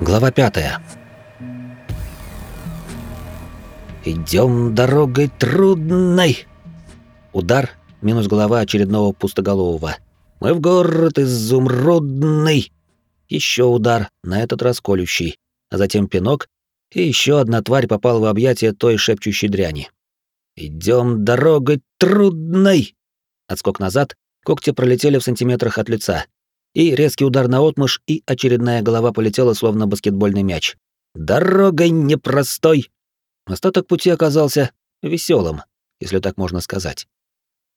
Глава пятая. Идем дорогой трудной. Удар, минус голова очередного пустоголового. Мы в город изумрудный. Еще удар, на этот раз колющий, а затем пинок, и еще одна тварь попала в объятия той шепчущей дряни. Идем дорогой трудной. Отскок назад, когти пролетели в сантиметрах от лица. И резкий удар на отмышь, и очередная голова полетела, словно баскетбольный мяч. Дорогой непростой. Остаток пути оказался веселым, если так можно сказать.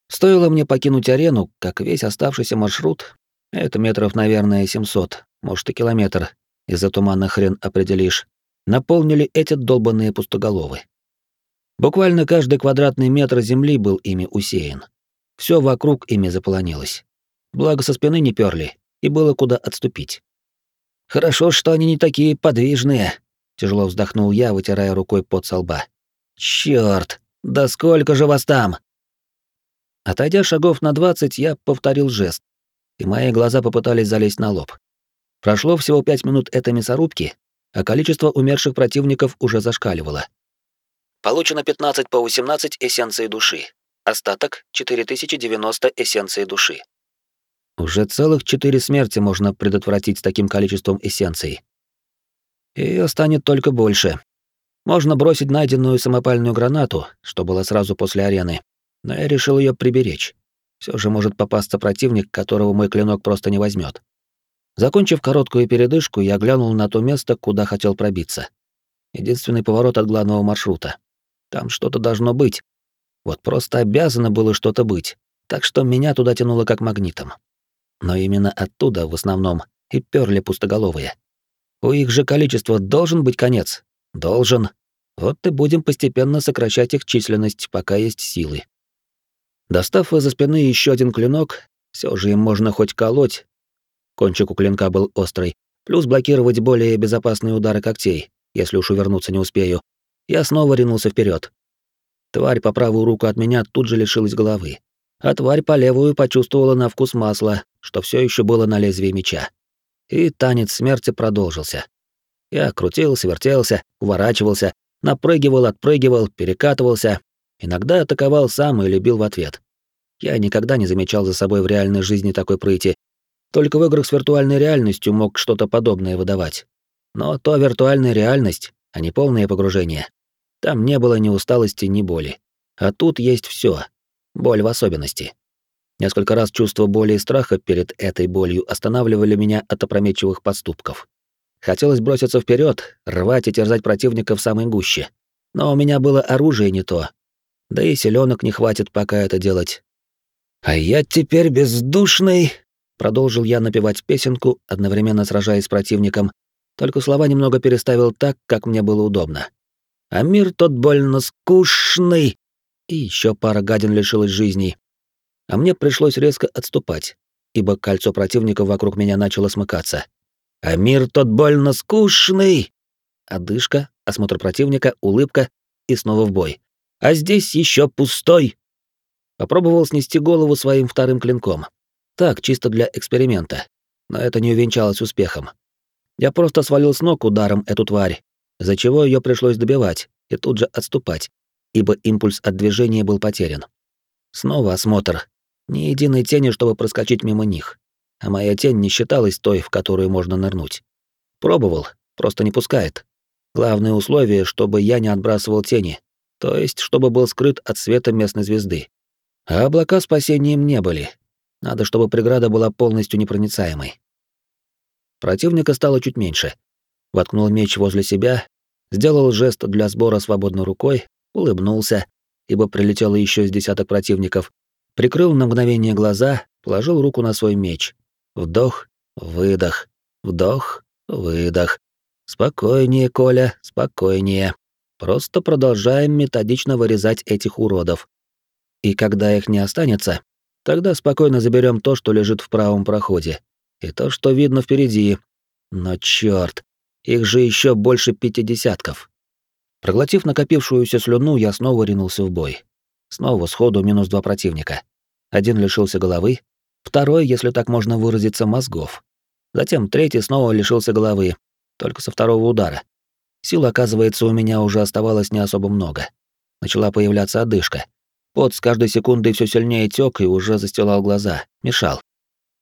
Стоило мне покинуть арену, как весь оставшийся маршрут, это метров, наверное, 700, может и километр, из-за тумана хрен определишь, наполнили эти долбанные пустоголовы. Буквально каждый квадратный метр земли был ими усеян. Все вокруг ими заполонилось. Благо со спины не перли, и было куда отступить. Хорошо, что они не такие подвижные, тяжело вздохнул я, вытирая рукой пот со лба. Чёрт, да сколько же вас там? Отойдя шагов на двадцать, я повторил жест, и мои глаза попытались залезть на лоб. Прошло всего пять минут этой мясорубки, а количество умерших противников уже зашкаливало. Получено 15 по 18 эссенций души. Остаток 4090 эссенций души. Уже целых четыре смерти можно предотвратить с таким количеством эссенций. И станет только больше. Можно бросить найденную самопальную гранату, что было сразу после арены, но я решил ее приберечь. Все же может попасться противник, которого мой клинок просто не возьмет. Закончив короткую передышку, я глянул на то место, куда хотел пробиться. Единственный поворот от главного маршрута. Там что-то должно быть. Вот просто обязано было что-то быть. Так что меня туда тянуло как магнитом. Но именно оттуда, в основном, и перли пустоголовые. У их же количества должен быть конец. Должен. Вот и будем постепенно сокращать их численность, пока есть силы. Достав из-за спины еще один клинок, все же им можно хоть колоть. Кончик у клинка был острый, плюс блокировать более безопасные удары когтей, если уж увернуться не успею. Я снова ринулся вперед. Тварь по правую руку от меня тут же лишилась головы, а тварь по левую почувствовала на вкус масла, что все еще было на лезвии меча. И танец смерти продолжился. Я крутился, вертелся, уворачивался, напрыгивал, отпрыгивал, перекатывался, Иногда атаковал сам и любил в ответ. Я никогда не замечал за собой в реальной жизни такой прыти. Только в играх с виртуальной реальностью мог что-то подобное выдавать. Но то виртуальная реальность, а не полное погружение. Там не было ни усталости, ни боли. А тут есть все. Боль в особенности. Несколько раз чувство боли и страха перед этой болью останавливали меня от опрометчивых поступков. Хотелось броситься вперед, рвать и терзать противника в самой гуще. Но у меня было оружие не то, да и селенок не хватит пока это делать. А я теперь бездушный, продолжил я напевать песенку, одновременно сражаясь с противником, только слова немного переставил так, как мне было удобно. А мир тот больно скучный. И еще пара гадин лишилась жизни. А мне пришлось резко отступать, ибо кольцо противников вокруг меня начало смыкаться. А мир тот больно скучный. Одышка, осмотр противника, улыбка и снова в бой а здесь еще пустой. Попробовал снести голову своим вторым клинком. Так, чисто для эксперимента. Но это не увенчалось успехом. Я просто свалил с ног ударом эту тварь, из-за чего ее пришлось добивать и тут же отступать, ибо импульс от движения был потерян. Снова осмотр. Ни единой тени, чтобы проскочить мимо них. А моя тень не считалась той, в которую можно нырнуть. Пробовал, просто не пускает. Главное условие, чтобы я не отбрасывал тени, то есть чтобы был скрыт от света местной звезды. А облака спасением не были. Надо, чтобы преграда была полностью непроницаемой. Противника стало чуть меньше. Воткнул меч возле себя, сделал жест для сбора свободной рукой, улыбнулся, ибо прилетело еще с десяток противников, прикрыл на мгновение глаза, положил руку на свой меч. Вдох, выдох, вдох, выдох. Спокойнее, Коля, спокойнее. Просто продолжаем методично вырезать этих уродов. И когда их не останется, тогда спокойно заберем то, что лежит в правом проходе, и то, что видно впереди. Но чёрт, их же еще больше пяти десятков. Проглотив накопившуюся слюну, я снова ринулся в бой. Снова сходу минус два противника. Один лишился головы, второй, если так можно выразиться, мозгов. Затем третий снова лишился головы, только со второго удара. Сил, оказывается, у меня уже оставалось не особо много. Начала появляться одышка. Пот с каждой секундой все сильнее тек и уже застилал глаза, мешал.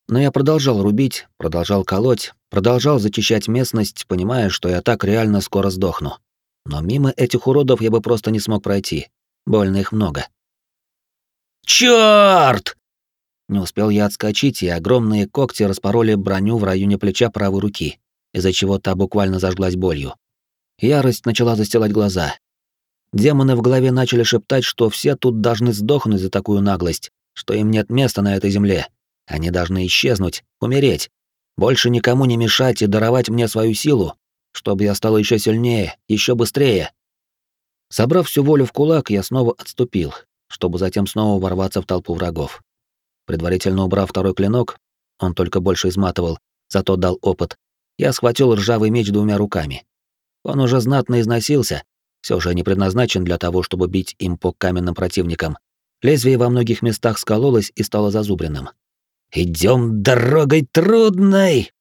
Но я продолжал рубить, продолжал колоть, продолжал зачищать местность, понимая, что я так реально скоро сдохну. Но мимо этих уродов я бы просто не смог пройти. Больно их много. Чёрт! Не успел я отскочить, и огромные когти распороли броню в районе плеча правой руки, из-за чего та буквально зажглась болью. Ярость начала застилать глаза. Демоны в голове начали шептать, что все тут должны сдохнуть за такую наглость, что им нет места на этой земле. Они должны исчезнуть, умереть. Больше никому не мешать и даровать мне свою силу, чтобы я стал еще сильнее, еще быстрее. Собрав всю волю в кулак, я снова отступил, чтобы затем снова ворваться в толпу врагов. Предварительно убрав второй клинок, он только больше изматывал, зато дал опыт, я схватил ржавый меч двумя руками. Он уже знатно износился, все же не предназначен для того, чтобы бить им по каменным противникам. Лезвие во многих местах скололось и стало зазубренным. Идем дорогой трудной!»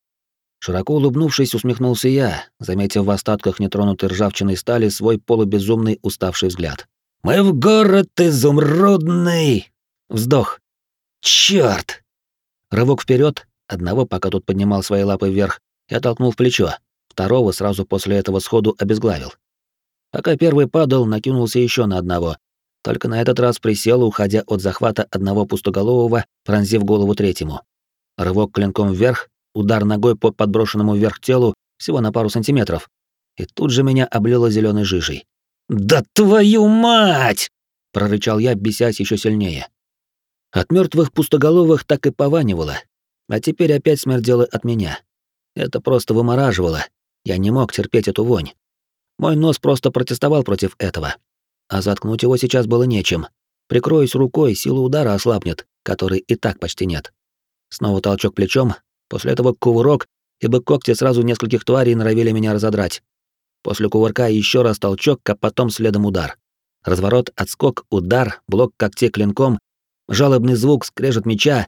Широко улыбнувшись, усмехнулся я, заметив в остатках нетронутой ржавчиной стали свой полубезумный уставший взгляд. «Мы в город изумрудный!» Вздох. «Чёрт!» Рывок вперед, одного, пока тот поднимал свои лапы вверх, я толкнул в плечо, второго сразу после этого сходу обезглавил. Пока первый падал, накинулся еще на одного, только на этот раз присел, уходя от захвата одного пустоголового, пронзив голову третьему. Рывок клинком вверх, удар ногой по подброшенному вверх телу всего на пару сантиметров. И тут же меня облило зеленой жижей. «Да твою мать!» — прорычал я, бесясь еще сильнее. От мертвых пустоголовых так и пованивало, а теперь опять смердело от меня. Это просто вымораживало. Я не мог терпеть эту вонь. Мой нос просто протестовал против этого а заткнуть его сейчас было нечем. Прикроюсь рукой, сила удара ослабнет, которой и так почти нет. Снова толчок плечом, после этого кувырок, ибо когти сразу нескольких тварей норовили меня разодрать. После кувырка еще раз толчок, а потом следом удар. Разворот, отскок, удар, блок когтей клинком, жалобный звук, скрежет меча.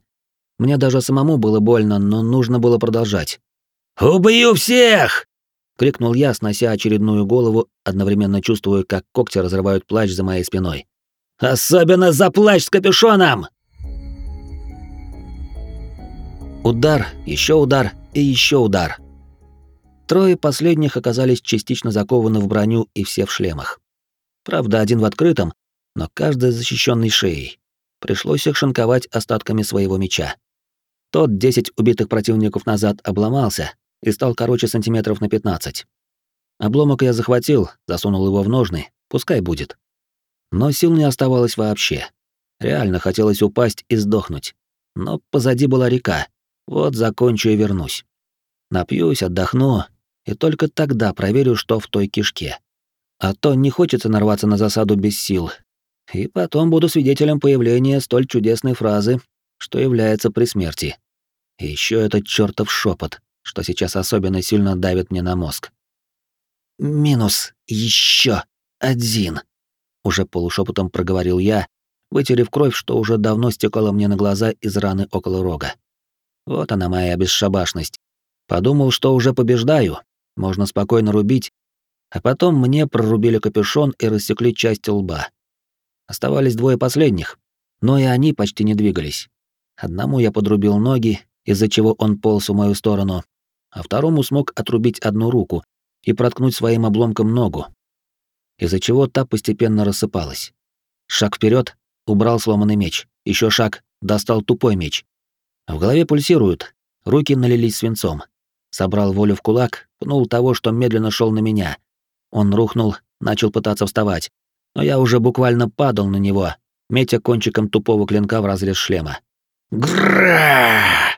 Мне даже самому было больно, но нужно было продолжать. «Убью всех!» крикнул я, снося очередную голову, одновременно чувствуя, как когти разрывают плащ за моей спиной. Особенно за плащ с капюшоном. Удар, еще удар и еще удар. Трое последних оказались частично закованы в броню и все в шлемах. Правда, один в открытом, но каждый защищенный шеей. Пришлось их шинковать остатками своего меча. Тот десять убитых противников назад обломался, и стал короче сантиметров на 15. Обломок я захватил, засунул его в ножны, пускай будет. Но сил не оставалось вообще. Реально хотелось упасть и сдохнуть. Но позади была река. Вот закончу и вернусь. Напьюсь, отдохну, и только тогда проверю, что в той кишке. А то не хочется нарваться на засаду без сил. И потом буду свидетелем появления столь чудесной фразы, что является при смерти. И еще этот чертов шепот что сейчас особенно сильно давит мне на мозг. «Минус еще один», — уже полушепотом проговорил я, вытерев кровь, что уже давно стекала мне на глаза из раны около рога. Вот она моя бесшабашность. Подумал, что уже побеждаю, можно спокойно рубить, а потом мне прорубили капюшон и рассекли часть лба. Оставались двое последних, но и они почти не двигались. Одному я подрубил ноги, из-за чего он полз в мою сторону, а второму смог отрубить одну руку и проткнуть своим обломком ногу, из-за чего та постепенно рассыпалась. Шаг вперед, убрал сломанный меч, еще шаг, достал тупой меч. В голове пульсирует, руки налились свинцом. Собрал волю в кулак, пнул того, что медленно шел на меня. Он рухнул, начал пытаться вставать, но я уже буквально падал на него, метя кончиком тупого клинка в разрез шлема. Гра!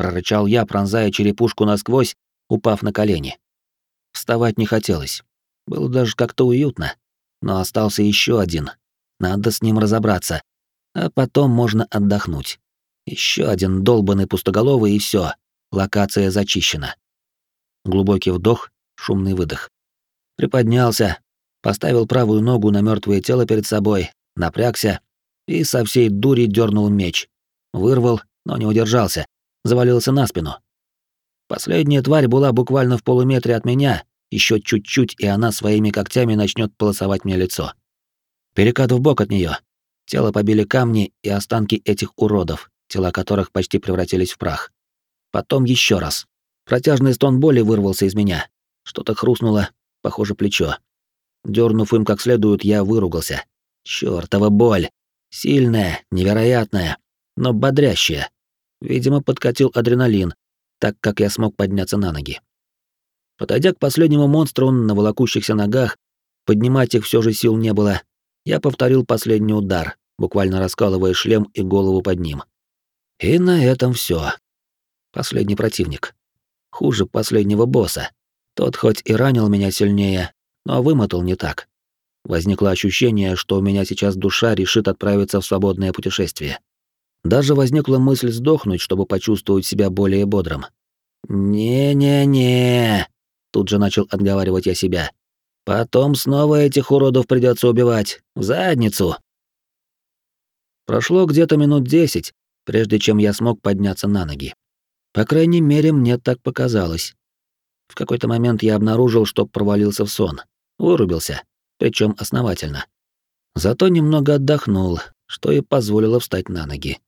прорычал я, пронзая черепушку насквозь, упав на колени. Вставать не хотелось. Было даже как-то уютно. Но остался еще один. Надо с ним разобраться. А потом можно отдохнуть. Еще один долбанный пустоголовый и все. Локация зачищена. Глубокий вдох, шумный выдох. Приподнялся, поставил правую ногу на мертвое тело перед собой, напрягся и со всей дури дернул меч. Вырвал, но не удержался, завалился на спину. Последняя тварь была буквально в полуметре от меня, еще чуть-чуть, и она своими когтями начнет полосовать мне лицо. Перекат в бок от нее. Тело побили камни и останки этих уродов, тела которых почти превратились в прах. Потом еще раз. Протяжный стон боли вырвался из меня. Что-то хрустнуло, похоже, плечо. Дернув им как следует, я выругался. Чёртова боль! Сильная, невероятная, но бодрящая. Видимо, подкатил адреналин, так как я смог подняться на ноги. Подойдя к последнему монстру на волокущихся ногах, поднимать их все же сил не было, я повторил последний удар, буквально раскалывая шлем и голову под ним. И на этом все. Последний противник. Хуже последнего босса. Тот хоть и ранил меня сильнее, но вымотал не так. Возникло ощущение, что у меня сейчас душа решит отправиться в свободное путешествие. Даже возникла мысль сдохнуть, чтобы почувствовать себя более бодрым. «Не-не-не», — тут же начал отговаривать я себя. «Потом снова этих уродов придется убивать. В задницу». Прошло где-то минут десять, прежде чем я смог подняться на ноги. По крайней мере, мне так показалось. В какой-то момент я обнаружил, что провалился в сон. Вырубился, причем основательно. Зато немного отдохнул, что и позволило встать на ноги.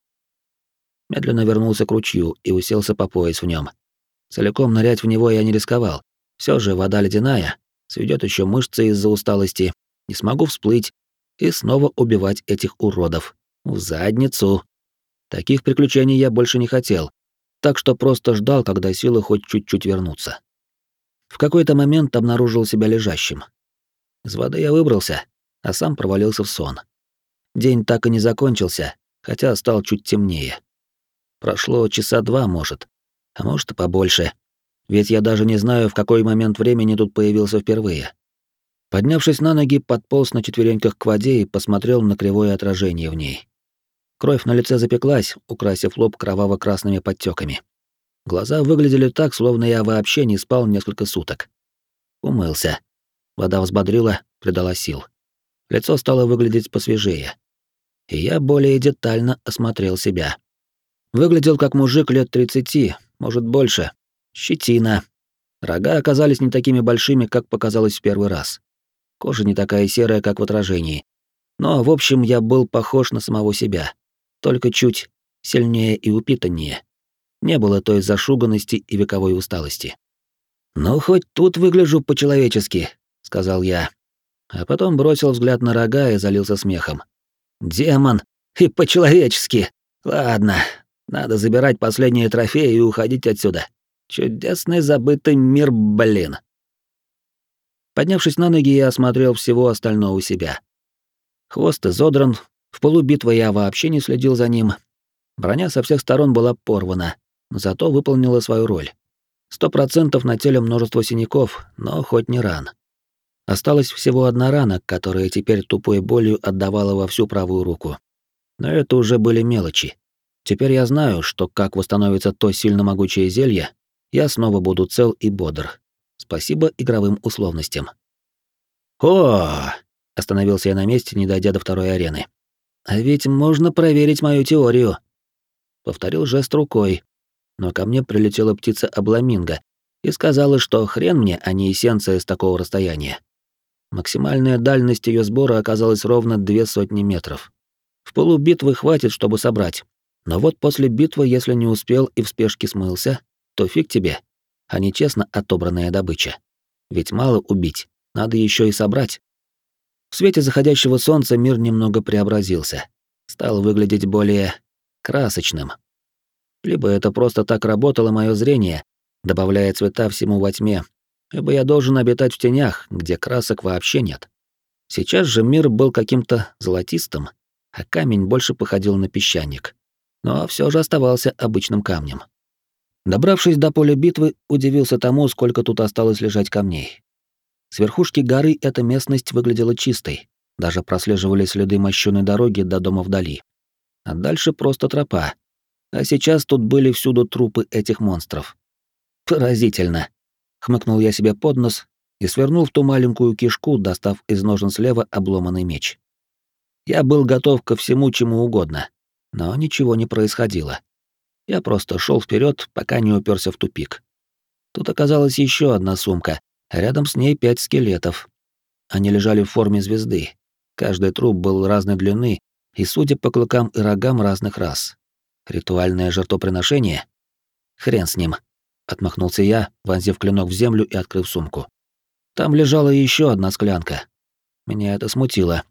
Медленно вернулся к ручью и уселся по пояс в нем. Целиком нырять в него я не рисковал. Все же вода ледяная, сведет еще мышцы из-за усталости. Не смогу всплыть и снова убивать этих уродов. В задницу. Таких приключений я больше не хотел, так что просто ждал, когда силы хоть чуть-чуть вернутся. В какой-то момент обнаружил себя лежащим. Из воды я выбрался, а сам провалился в сон. День так и не закончился, хотя стал чуть темнее. Прошло часа два, может, а может и побольше. Ведь я даже не знаю, в какой момент времени тут появился впервые. Поднявшись на ноги, подполз на четвереньках к воде и посмотрел на кривое отражение в ней. Кровь на лице запеклась, украсив лоб кроваво-красными подтеками. Глаза выглядели так, словно я вообще не спал несколько суток. Умылся. Вода взбодрила, придала сил. Лицо стало выглядеть посвежее. И я более детально осмотрел себя. Выглядел как мужик лет 30, может больше. Щетина. Рога оказались не такими большими, как показалось в первый раз. Кожа не такая серая, как в отражении. Но, в общем, я был похож на самого себя. Только чуть сильнее и упитаннее не было той зашуганности и вековой усталости. «Ну, хоть тут выгляжу по-человечески», — сказал я. А потом бросил взгляд на рога и залился смехом. «Демон! И по-человечески! Ладно, надо забирать последние трофеи и уходить отсюда. Чудесный забытый мир, блин!» Поднявшись на ноги, я осмотрел всего остального себя. Хвост изодран, в полубитвы я вообще не следил за ним. Броня со всех сторон была порвана, зато выполнила свою роль. Сто процентов на теле множество синяков, но хоть не ран. Осталась всего одна рана, которая теперь тупой болью отдавала во всю правую руку. Но это уже были мелочи. Теперь я знаю, что как восстановится то сильно могучее зелье, я снова буду цел и бодр. Спасибо игровым условностям. О! Остановился я на месте, не дойдя до второй арены. А ведь можно проверить мою теорию. Повторил жест рукой, но ко мне прилетела птица обламинго и сказала, что хрен мне, а не эссенция с такого расстояния. Максимальная дальность ее сбора оказалась ровно две сотни метров. В полубитвы хватит, чтобы собрать. Но вот после битвы, если не успел и в спешке смылся, то фиг тебе, а не честно отобранная добыча. Ведь мало убить, надо еще и собрать. В свете заходящего солнца мир немного преобразился, стал выглядеть более красочным. Либо это просто так работало мое зрение, добавляя цвета всему во тьме, либо я должен обитать в тенях, где красок вообще нет. Сейчас же мир был каким-то золотистым, а камень больше походил на песчаник. Но все же оставался обычным камнем. Добравшись до поля битвы, удивился тому, сколько тут осталось лежать камней. С верхушки горы эта местность выглядела чистой, даже прослеживали следы мощёной дороги до дома вдали. А дальше просто тропа, а сейчас тут были всюду трупы этих монстров. Поразительно. Хмыкнул я себе под нос и свернул в ту маленькую кишку, достав из ножен слева обломанный меч. Я был готов ко всему, чему угодно, но ничего не происходило. Я просто шел вперед, пока не уперся в тупик. Тут оказалась еще одна сумка, рядом с ней пять скелетов. Они лежали в форме звезды. Каждый труп был разной длины и, судя по клыкам и рогам, разных рас. Ритуальное жертвоприношение? Хрен с ним. Отмахнулся я, вонзив клинок в землю и открыв сумку. Там лежала еще одна склянка. Меня это смутило.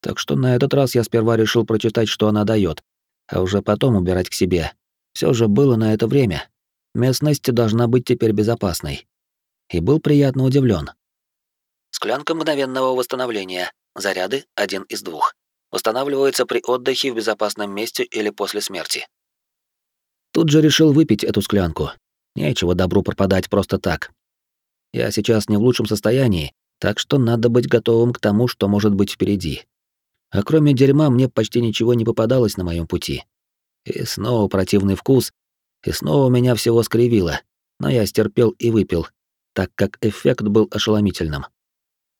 Так что на этот раз я сперва решил прочитать, что она дает, а уже потом убирать к себе. Все же было на это время. Местность должна быть теперь безопасной. И был приятно удивлен. Склянка мгновенного восстановления. Заряды один из двух. Устанавливается при отдыхе в безопасном месте или после смерти. Тут же решил выпить эту склянку. Нечего добру пропадать просто так. Я сейчас не в лучшем состоянии, так что надо быть готовым к тому, что может быть впереди. А кроме дерьма мне почти ничего не попадалось на моем пути. И снова противный вкус, и снова меня всего скривило, но я стерпел и выпил, так как эффект был ошеломительным.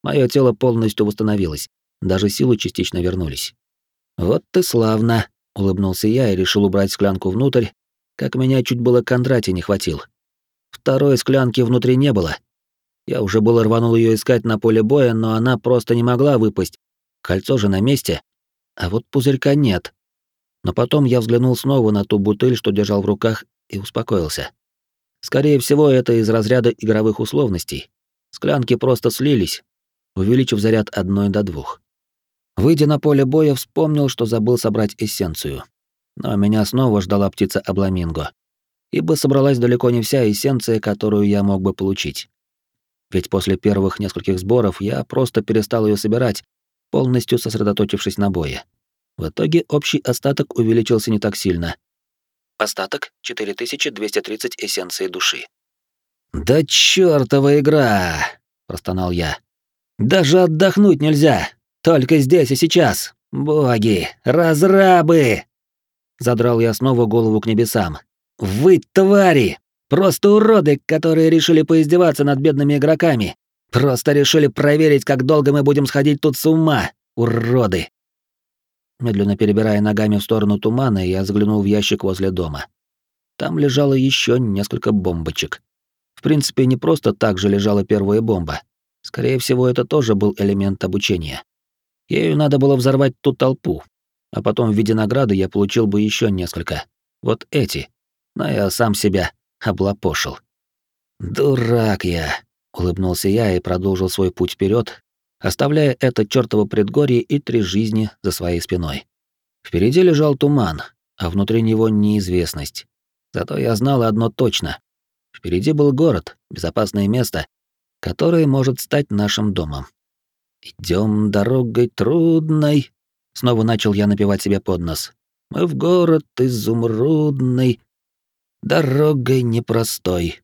Мое тело полностью восстановилось, даже силы частично вернулись. «Вот ты славно!» — улыбнулся я и решил убрать склянку внутрь, как меня чуть было Кондрати не хватил. Второй склянки внутри не было. Я уже было рванул ее искать на поле боя, но она просто не могла выпасть. Кольцо же на месте, а вот пузырька нет. Но потом я взглянул снова на ту бутыль, что держал в руках, и успокоился. Скорее всего, это из разряда игровых условностей. Склянки просто слились, увеличив заряд одной до двух. Выйдя на поле боя, вспомнил, что забыл собрать эссенцию. Но меня снова ждала птица Абламинго, ибо собралась далеко не вся эссенция, которую я мог бы получить. Ведь после первых нескольких сборов я просто перестал ее собирать, полностью сосредоточившись на бое. В итоге общий остаток увеличился не так сильно. Остаток 4230 эссенций души. «Да чёртова игра!» — простонал я. «Даже отдохнуть нельзя! Только здесь и сейчас! Боги! Разрабы!» Задрал я снова голову к небесам. «Вы твари! Просто уроды, которые решили поиздеваться над бедными игроками! Просто решили проверить, как долго мы будем сходить тут с ума! Уроды!» Медленно перебирая ногами в сторону тумана, я заглянул в ящик возле дома. Там лежало еще несколько бомбочек. В принципе, не просто так же лежала первая бомба. Скорее всего, это тоже был элемент обучения. Ею надо было взорвать ту толпу, а потом в виде награды я получил бы еще несколько. Вот эти. Но я сам себя облапошил. «Дурак я», — улыбнулся я и продолжил свой путь вперед, оставляя это чёртово предгорье и три жизни за своей спиной. Впереди лежал туман, а внутри него неизвестность. Зато я знал одно точно. Впереди был город, безопасное место, которое может стать нашим домом. Идем дорогой трудной, Снова начал я напевать себе под нос. Мы в город изумрудный, дорогой непростой.